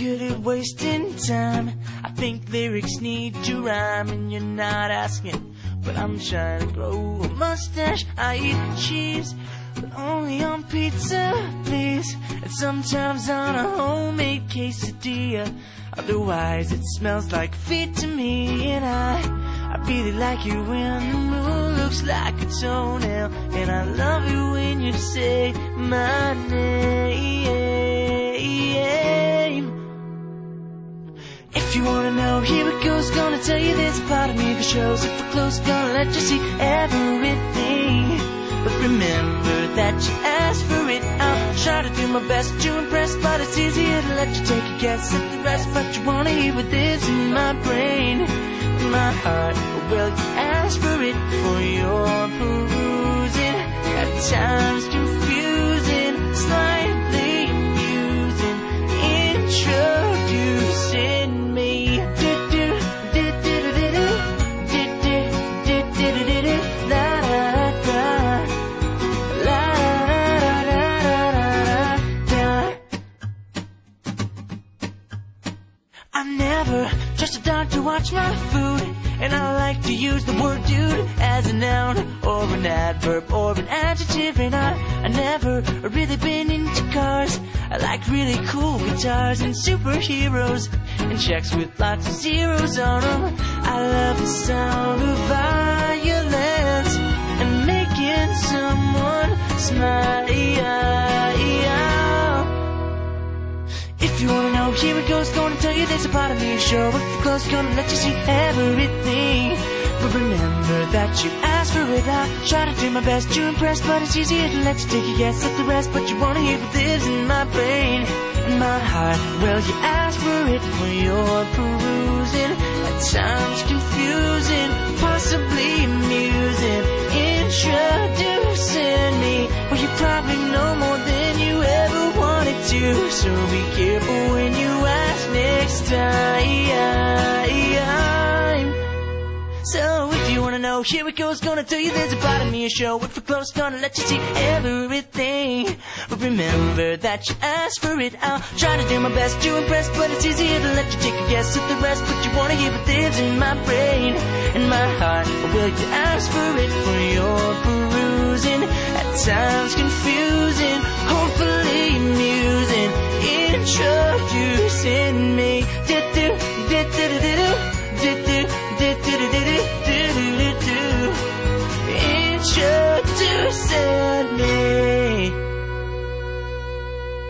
wasting time. I think lyrics need to rhyme, and you're not asking. But I'm trying to grow a mustache. I eat cheese, but only on pizza, please. And sometimes on a homemade quesadilla. Otherwise, it smells like feet to me, and I, I really like you when the moon looks like a toenail, and I love you when you say my name. Shows. If we're close, gonna let you see everything. But remember that you asked for it. I'll try to do my best to impress, but it's easier to let you take a guess at the rest. But you wanna hear what lives in my brain, in my heart. Well, you it for I never trust a dog to watch my food, and I like to use the word dude as a noun or an adverb or an adjective. And I, I never really been into cars. I like really cool guitars and superheroes and checks with lots of zeros on them. I love the sound of violence If you wanna know, here it goes. Gonna tell you there's a part of me. If you're close, gonna let you see everything. But remember that you asked for it. I try to do my best to impress, but it's easier to let you take a guess at the rest. But you wanna hear what lives in my brain, in my heart. Well, you asked for it for your perusing. At times confusing, possibly amusing. To. So be careful when you ask next time. So if you wanna know, here it goes. Gonna tell you there's a part of me a show. If we're close, gonna let you see everything. But remember that you asked for it. I'll try to do my best to impress, but it's easier to let you take a guess at the rest. But you wanna hear what lives in my brain, in my heart. Will you ask for it for your perusing? At times confusing, Introducing